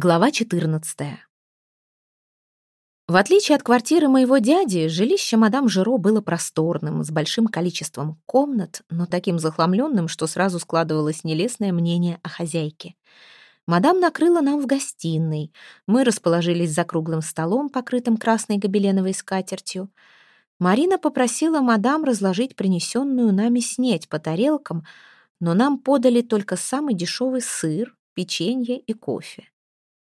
Глава 14. В отличие от квартиры моего дяди, жилище мадам Жиро было просторным, с большим количеством комнат, но таким захламленным, что сразу складывалось нелестное мнение о хозяйке. Мадам накрыла нам в гостиной. Мы расположились за круглым столом, покрытым красной гобеленовой скатертью. Марина попросила мадам разложить принесенную нами снеть по тарелкам, но нам подали только самый дешевый сыр, печенье и кофе.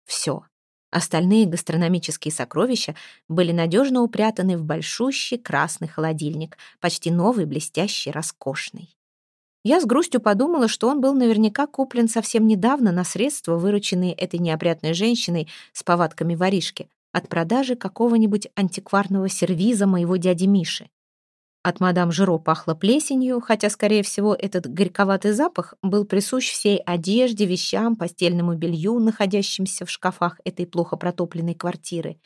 Все. Остальные гастрономические сокровища были надежно упрятаны в большущий красный холодильник, почти новый, блестящий, роскошный. Я с грустью подумала, что он был наверняка куплен совсем недавно на средства, вырученные этой неопрятной женщиной с повадками воришки, от продажи какого-нибудь антикварного сервиза моего дяди Миши. От мадам Жиро пахло плесенью, хотя, скорее всего, этот горьковатый запах был присущ всей одежде, вещам, постельному белью, находящимся в шкафах этой плохо протопленной квартиры.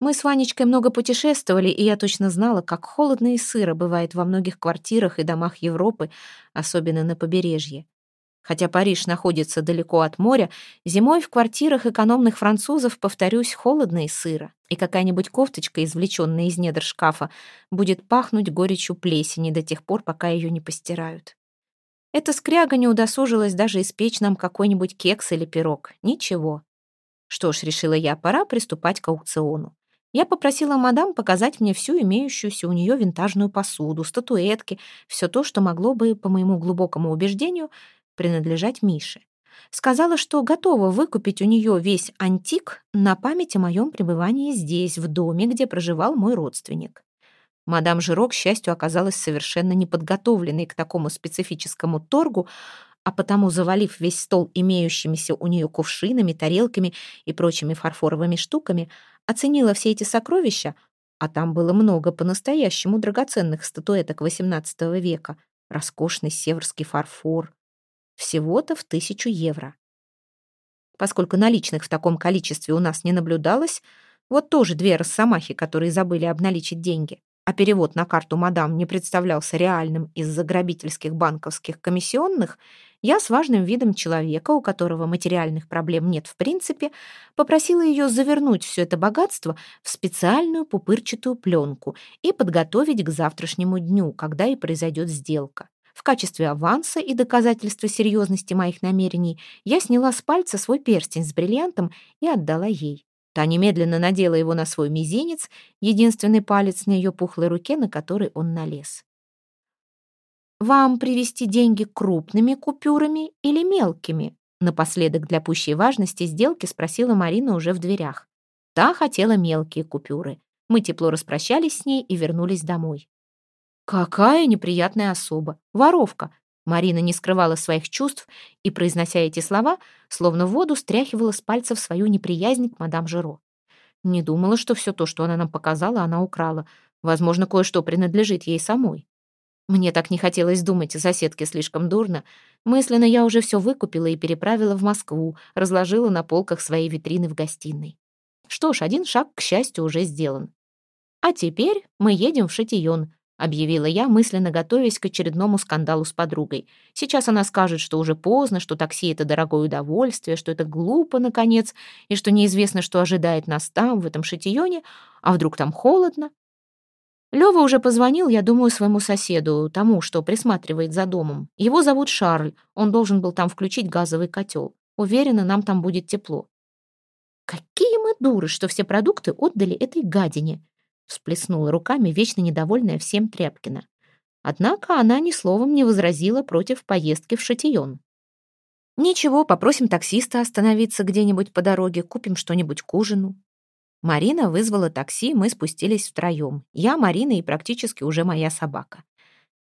Мы с Ванечкой много путешествовали, и я точно знала, как холодно и сыро бывает во многих квартирах и домах Европы, особенно на побережье. Хотя Париж находится далеко от моря, зимой в квартирах экономных французов, повторюсь, холодно и сыро, и какая-нибудь кофточка, извлеченная из недр шкафа, будет пахнуть горечью плесени до тех пор, пока ее не постирают. Эта скряга не удосужилась даже испечь нам какой-нибудь кекс или пирог. Ничего. Что ж, решила я, пора приступать к аукциону. Я попросила мадам показать мне всю имеющуюся у нее винтажную посуду, статуэтки, все то, что могло бы, по моему глубокому убеждению, принадлежать Мише. Сказала, что готова выкупить у нее весь антик на память о моем пребывании здесь, в доме, где проживал мой родственник. Мадам Жирок, к счастью, оказалась совершенно неподготовленной к такому специфическому торгу, а потому, завалив весь стол имеющимися у нее кувшинами, тарелками и прочими фарфоровыми штуками, оценила все эти сокровища, а там было много по-настоящему драгоценных статуэток XVIII века, роскошный северский фарфор, всего-то в тысячу евро. Поскольку наличных в таком количестве у нас не наблюдалось, вот тоже две росомахи, которые забыли обналичить деньги, а перевод на карту мадам не представлялся реальным из-за грабительских банковских комиссионных, я с важным видом человека, у которого материальных проблем нет в принципе, попросила ее завернуть все это богатство в специальную пупырчатую пленку и подготовить к завтрашнему дню, когда и произойдет сделка. В качестве аванса и доказательства серьезности моих намерений я сняла с пальца свой перстень с бриллиантом и отдала ей. Та немедленно надела его на свой мизинец, единственный палец на ее пухлой руке, на который он налез. «Вам привезти деньги крупными купюрами или мелкими?» Напоследок для пущей важности сделки спросила Марина уже в дверях. Та хотела мелкие купюры. Мы тепло распрощались с ней и вернулись домой. Какая неприятная особа, воровка. Марина не скрывала своих чувств и, произнося эти слова, словно воду стряхивала с пальцев свою неприязнь к мадам Жиро. Не думала, что все то, что она нам показала, она украла. Возможно, кое-что принадлежит ей самой. Мне так не хотелось думать о соседке слишком дурно. Мысленно я уже все выкупила и переправила в Москву, разложила на полках своей витрины в гостиной. Что ж, один шаг, к счастью, уже сделан. А теперь мы едем в Шатион, — объявила я, мысленно готовясь к очередному скандалу с подругой. «Сейчас она скажет, что уже поздно, что такси — это дорогое удовольствие, что это глупо, наконец, и что неизвестно, что ожидает нас там, в этом шатионе, а вдруг там холодно». Лёва уже позвонил, я думаю, своему соседу, тому, что присматривает за домом. Его зовут Шарль, он должен был там включить газовый котел. Уверена, нам там будет тепло. Какие мы дуры, что все продукты отдали этой гадине всплеснула руками вечно недовольная всем Тряпкина. Однако она ни словом не возразила против поездки в Шатион. «Ничего, попросим таксиста остановиться где-нибудь по дороге, купим что-нибудь к ужину». Марина вызвала такси, мы спустились втроем. Я, Марина и практически уже моя собака.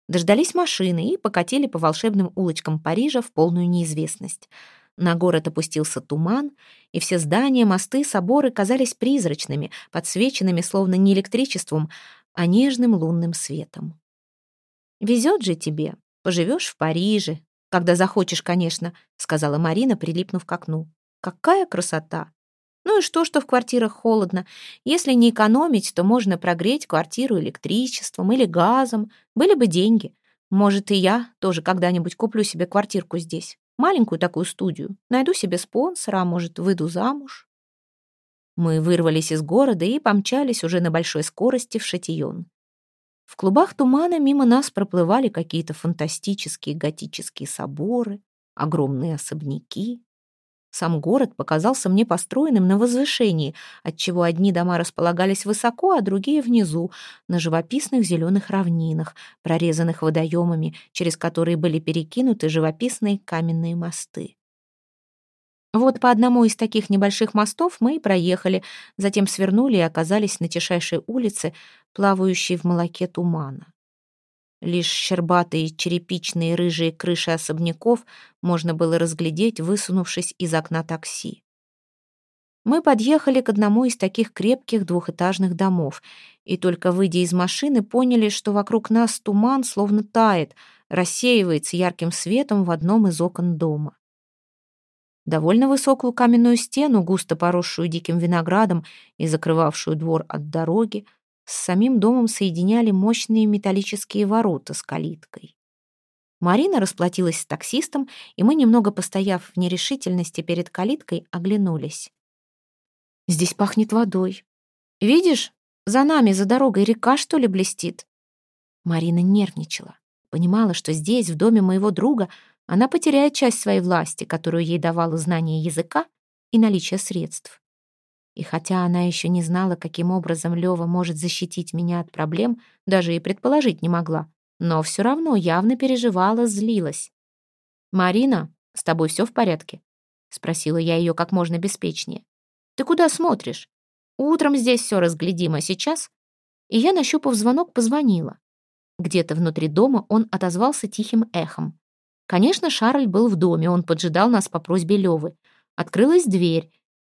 Дождались машины и покатили по волшебным улочкам Парижа в полную неизвестность. На город опустился туман, и все здания, мосты, соборы казались призрачными, подсвеченными словно не электричеством, а нежным лунным светом. «Везет же тебе, поживешь в Париже, когда захочешь, конечно», сказала Марина, прилипнув к окну. «Какая красота! Ну и что, что в квартирах холодно? Если не экономить, то можно прогреть квартиру электричеством или газом. Были бы деньги. Может, и я тоже когда-нибудь куплю себе квартирку здесь. Маленькую такую студию. Найду себе спонсора, а может, выйду замуж. Мы вырвались из города и помчались уже на большой скорости в Шатион. В клубах тумана мимо нас проплывали какие-то фантастические готические соборы, огромные особняки. Сам город показался мне построенным на возвышении, отчего одни дома располагались высоко, а другие внизу, на живописных зеленых равнинах, прорезанных водоемами, через которые были перекинуты живописные каменные мосты. Вот по одному из таких небольших мостов мы и проехали, затем свернули и оказались на тишайшей улице, плавающей в молоке тумана. Лишь щербатые черепичные рыжие крыши особняков можно было разглядеть, высунувшись из окна такси. Мы подъехали к одному из таких крепких двухэтажных домов, и только выйдя из машины, поняли, что вокруг нас туман словно тает, рассеивается ярким светом в одном из окон дома. Довольно высокую каменную стену, густо поросшую диким виноградом и закрывавшую двор от дороги, с самим домом соединяли мощные металлические ворота с калиткой. Марина расплатилась с таксистом, и мы, немного постояв в нерешительности перед калиткой, оглянулись. «Здесь пахнет водой. Видишь, за нами, за дорогой река, что ли, блестит?» Марина нервничала. Понимала, что здесь, в доме моего друга, она потеряет часть своей власти, которую ей давало знание языка и наличие средств. И хотя она еще не знала, каким образом Лева может защитить меня от проблем, даже и предположить не могла, но все равно явно переживала, злилась. «Марина, с тобой все в порядке?» — спросила я ее как можно беспечнее. «Ты куда смотришь? Утром здесь все разглядимо, сейчас?» И я, нащупав звонок, позвонила. Где-то внутри дома он отозвался тихим эхом. Конечно, Шарль был в доме, он поджидал нас по просьбе Левы. Открылась дверь,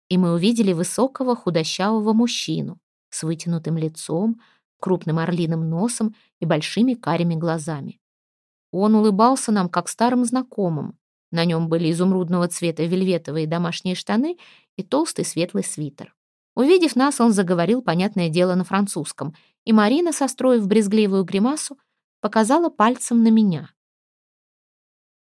и мы увидели высокого худощавого мужчину с вытянутым лицом, крупным орлиным носом и большими карими глазами. Он улыбался нам, как старым знакомым. На нем были изумрудного цвета вельветовые домашние штаны и толстый светлый свитер. Увидев нас, он заговорил, понятное дело, на французском, и Марина, состроив брезгливую гримасу, показала пальцем на меня.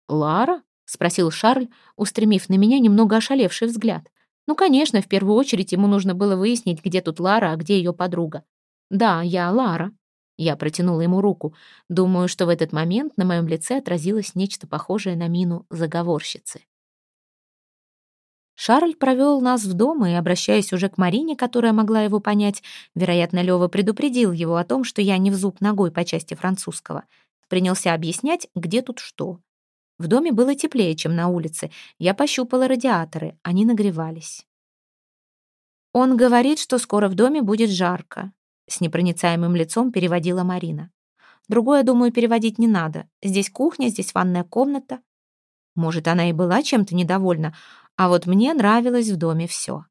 «Лара?» — спросил Шарль, устремив на меня немного ошалевший взгляд. Ну, конечно, в первую очередь ему нужно было выяснить, где тут Лара, а где ее подруга. «Да, я Лара». Я протянула ему руку. Думаю, что в этот момент на моем лице отразилось нечто похожее на мину заговорщицы. Шарль провел нас в дом и, обращаясь уже к Марине, которая могла его понять, вероятно, Лёва предупредил его о том, что я не в зуб ногой по части французского, принялся объяснять, где тут что. В доме было теплее, чем на улице. Я пощупала радиаторы, они нагревались. «Он говорит, что скоро в доме будет жарко», — с непроницаемым лицом переводила Марина. «Другое, думаю, переводить не надо. Здесь кухня, здесь ванная комната». Может, она и была чем-то недовольна, а вот мне нравилось в доме все.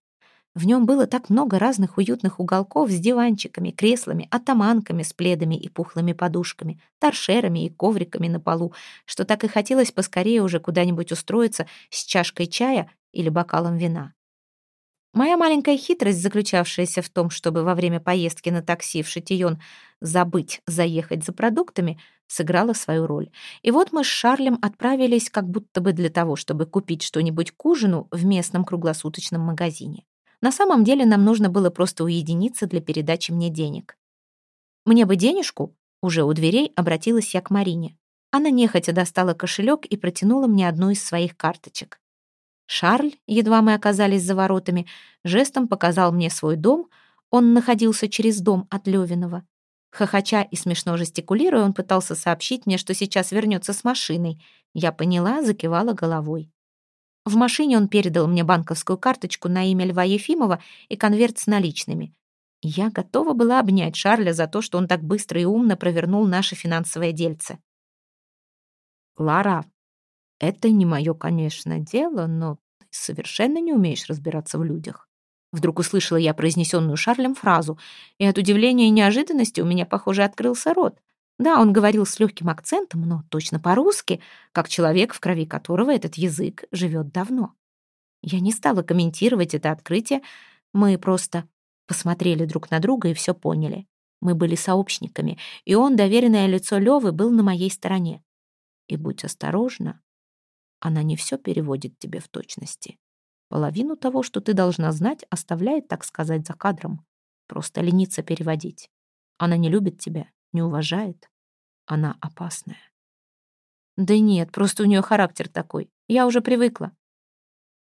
В нем было так много разных уютных уголков с диванчиками, креслами, атаманками с пледами и пухлыми подушками, торшерами и ковриками на полу, что так и хотелось поскорее уже куда-нибудь устроиться с чашкой чая или бокалом вина. Моя маленькая хитрость, заключавшаяся в том, чтобы во время поездки на такси в Шатион забыть заехать за продуктами, сыграла свою роль. И вот мы с Шарлем отправились как будто бы для того, чтобы купить что-нибудь к ужину в местном круглосуточном магазине. На самом деле нам нужно было просто уединиться для передачи мне денег. «Мне бы денежку?» Уже у дверей обратилась я к Марине. Она нехотя достала кошелек и протянула мне одну из своих карточек. Шарль, едва мы оказались за воротами, жестом показал мне свой дом. Он находился через дом от Левиного. Хохоча и смешно жестикулируя, он пытался сообщить мне, что сейчас вернется с машиной. Я поняла, закивала головой. В машине он передал мне банковскую карточку на имя Льва Ефимова и конверт с наличными. Я готова была обнять Шарля за то, что он так быстро и умно провернул наше финансовое дельце. «Лара, это не мое, конечно, дело, но ты совершенно не умеешь разбираться в людях». Вдруг услышала я произнесенную Шарлем фразу, и от удивления и неожиданности у меня, похоже, открылся рот. Да, он говорил с легким акцентом, но точно по-русски, как человек, в крови которого этот язык живет давно. Я не стала комментировать это открытие, мы просто посмотрели друг на друга и все поняли. Мы были сообщниками, и он, доверенное лицо Левы, был на моей стороне. И будь осторожна. Она не все переводит тебе в точности. Половину того, что ты должна знать, оставляет, так сказать, за кадром. Просто ленится переводить. Она не любит тебя, не уважает. Она опасная. Да нет, просто у нее характер такой. Я уже привыкла.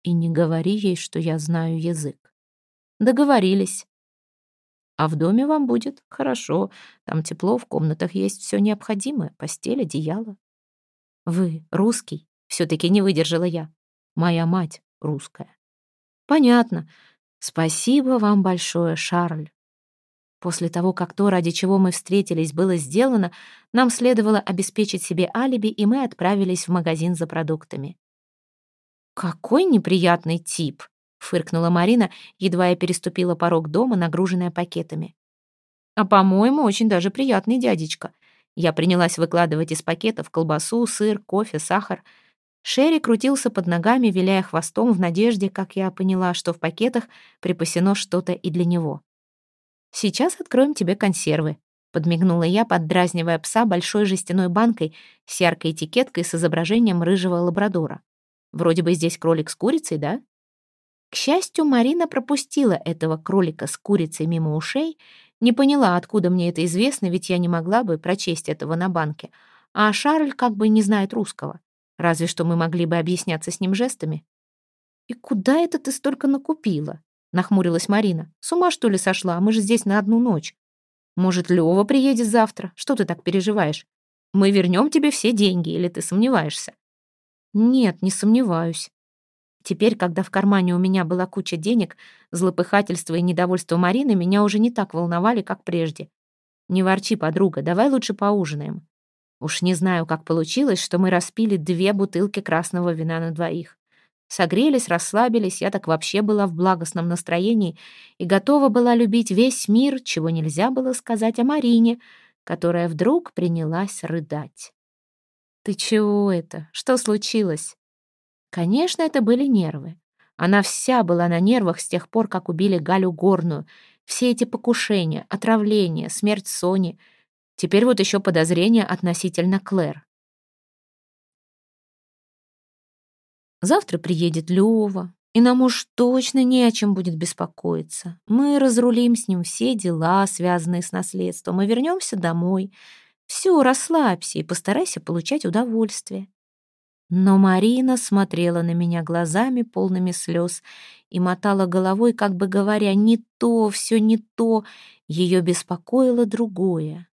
И не говори ей, что я знаю язык. Договорились. А в доме вам будет хорошо. Там тепло, в комнатах есть все необходимое. Постель, одеяло. Вы русский? Все-таки не выдержала я. Моя мать русская. Понятно. Спасибо вам большое, Шарль. После того, как то, ради чего мы встретились, было сделано, нам следовало обеспечить себе алиби, и мы отправились в магазин за продуктами. «Какой неприятный тип!» — фыркнула Марина, едва я переступила порог дома, нагруженная пакетами. «А, по-моему, очень даже приятный дядечка». Я принялась выкладывать из пакетов колбасу, сыр, кофе, сахар. Шерри крутился под ногами, виляя хвостом в надежде, как я поняла, что в пакетах припасено что-то и для него. «Сейчас откроем тебе консервы», — подмигнула я, поддразнивая пса большой жестяной банкой с яркой этикеткой с изображением рыжего лабрадора. «Вроде бы здесь кролик с курицей, да?» К счастью, Марина пропустила этого кролика с курицей мимо ушей, не поняла, откуда мне это известно, ведь я не могла бы прочесть этого на банке, а Шарль как бы не знает русского. Разве что мы могли бы объясняться с ним жестами. «И куда это ты столько накупила?» — нахмурилась Марина. «С ума, что ли, сошла? Мы же здесь на одну ночь. Может, Лёва приедет завтра? Что ты так переживаешь? Мы вернем тебе все деньги, или ты сомневаешься?» «Нет, не сомневаюсь». Теперь, когда в кармане у меня была куча денег, злопыхательство и недовольство Марины меня уже не так волновали, как прежде. «Не ворчи, подруга, давай лучше поужинаем». Уж не знаю, как получилось, что мы распили две бутылки красного вина на двоих. Согрелись, расслабились, я так вообще была в благостном настроении и готова была любить весь мир, чего нельзя было сказать о Марине, которая вдруг принялась рыдать. «Ты чего это? Что случилось?» Конечно, это были нервы. Она вся была на нервах с тех пор, как убили Галю Горную. Все эти покушения, отравления, смерть Сони. Теперь вот еще подозрения относительно Клэр. Завтра приедет Лёва, и нам уж точно не о чем будет беспокоиться. Мы разрулим с ним все дела, связанные с наследством, и вернемся домой. Все, расслабься и постарайся получать удовольствие. Но Марина смотрела на меня глазами, полными слез, и мотала головой, как бы говоря, «не то, все не то». Ее беспокоило другое.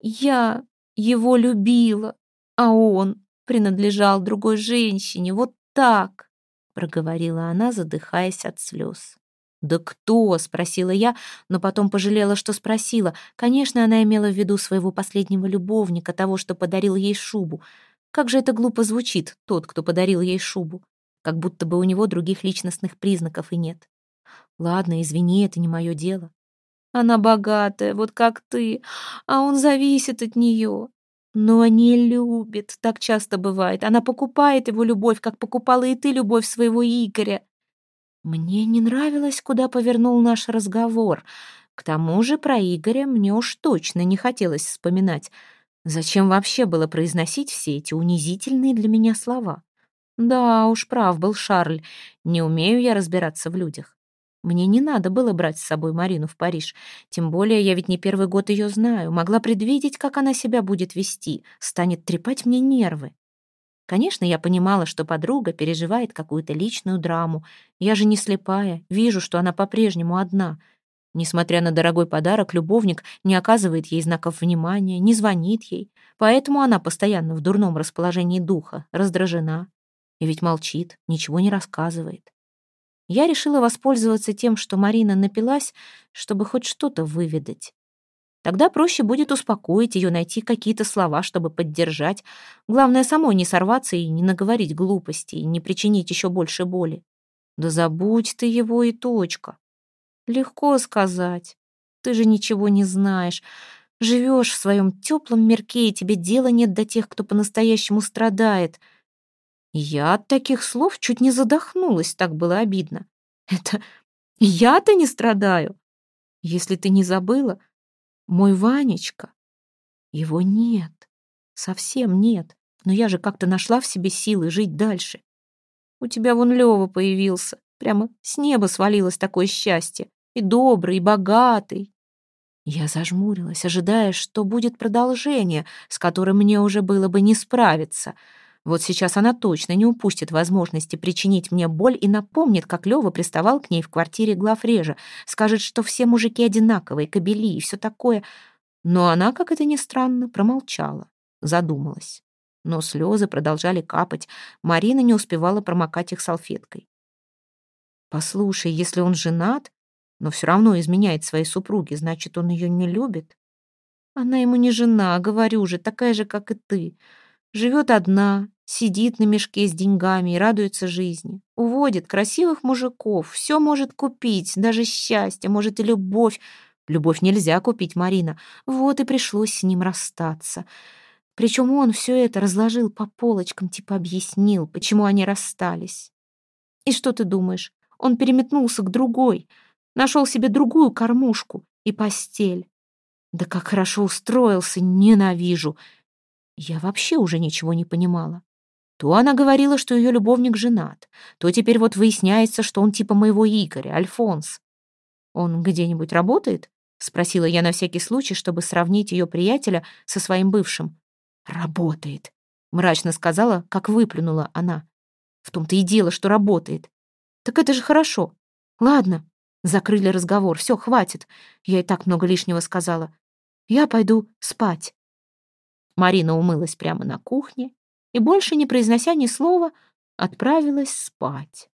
«Я его любила, а он...» принадлежал другой женщине, вот так!» — проговорила она, задыхаясь от слез. «Да кто?» — спросила я, но потом пожалела, что спросила. Конечно, она имела в виду своего последнего любовника, того, что подарил ей шубу. Как же это глупо звучит, тот, кто подарил ей шубу. Как будто бы у него других личностных признаков и нет. Ладно, извини, это не мое дело. Она богатая, вот как ты, а он зависит от нее. Но не любит, так часто бывает. Она покупает его любовь, как покупала и ты любовь своего Игоря. Мне не нравилось, куда повернул наш разговор. К тому же про Игоря мне уж точно не хотелось вспоминать. Зачем вообще было произносить все эти унизительные для меня слова? Да уж, прав был Шарль. Не умею я разбираться в людях. Мне не надо было брать с собой Марину в Париж. Тем более я ведь не первый год ее знаю. Могла предвидеть, как она себя будет вести. Станет трепать мне нервы. Конечно, я понимала, что подруга переживает какую-то личную драму. Я же не слепая. Вижу, что она по-прежнему одна. Несмотря на дорогой подарок, любовник не оказывает ей знаков внимания, не звонит ей. Поэтому она постоянно в дурном расположении духа, раздражена. И ведь молчит, ничего не рассказывает. Я решила воспользоваться тем, что Марина напилась, чтобы хоть что-то выведать. Тогда проще будет успокоить ее, найти какие-то слова, чтобы поддержать. Главное, самой не сорваться и не наговорить глупостей, не причинить еще больше боли. Да забудь ты его и точка. Легко сказать. Ты же ничего не знаешь. Живешь в своем теплом мирке, и тебе дела нет до тех, кто по-настоящему страдает — я от таких слов чуть не задохнулась, так было обидно. Это я-то не страдаю. Если ты не забыла, мой Ванечка, его нет, совсем нет. Но я же как-то нашла в себе силы жить дальше. У тебя вон Лёва появился. Прямо с неба свалилось такое счастье. И добрый, и богатый. Я зажмурилась, ожидая, что будет продолжение, с которым мне уже было бы не справиться. Вот сейчас она точно не упустит возможности причинить мне боль и напомнит, как Лёва приставал к ней в квартире главрежа, скажет, что все мужики одинаковые, кобели и все такое. Но она, как это ни странно, промолчала, задумалась. Но слезы продолжали капать, Марина не успевала промокать их салфеткой. «Послушай, если он женат, но все равно изменяет своей супруге, значит, он ее не любит. Она ему не жена, говорю же, такая же, как и ты. Живет одна, сидит на мешке с деньгами и радуется жизни. Уводит красивых мужиков, все может купить, даже счастье, может и любовь. Любовь нельзя купить, Марина. Вот и пришлось с ним расстаться. Причем он все это разложил по полочкам, типа объяснил, почему они расстались. И что ты думаешь? Он переметнулся к другой — Нашел себе другую кормушку и постель. Да как хорошо устроился, ненавижу. Я вообще уже ничего не понимала. То она говорила, что ее любовник женат, то теперь вот выясняется, что он типа моего Игоря, Альфонс. Он где-нибудь работает? Спросила я на всякий случай, чтобы сравнить ее приятеля со своим бывшим. «Работает», — мрачно сказала, как выплюнула она. «В том-то и дело, что работает. Так это же хорошо. Ладно, Закрыли разговор. Все, хватит. Я и так много лишнего сказала. Я пойду спать. Марина умылась прямо на кухне и, больше не произнося ни слова, отправилась спать.